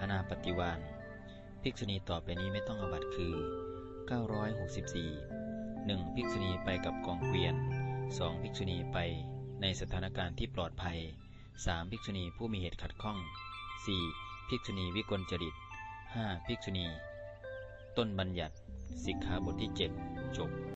อนาปฏิวานภิกษุณีต่อไปนี้ไม่ต้องอบัตคือ 964 1. ภิกษุณีไปกับกองเกวียน 2. ภิกษุณีไปในสถานการณ์ที่ปลอดภัย 3. ภิกษุณีผู้มีเหตุขัดข้อง 4. ภิกษุณีวิกลจริต 5. ภิกษุณี ต้นบัญญัติ สิกขาบทที่ 7 จบ